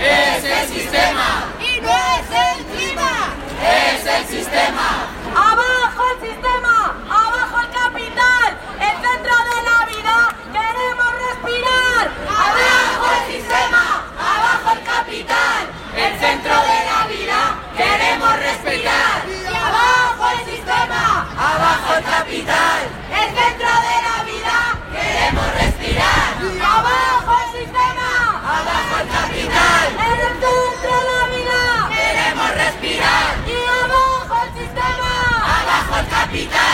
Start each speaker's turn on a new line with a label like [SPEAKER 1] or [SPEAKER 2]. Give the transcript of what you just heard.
[SPEAKER 1] ¡Ese sistema! capital.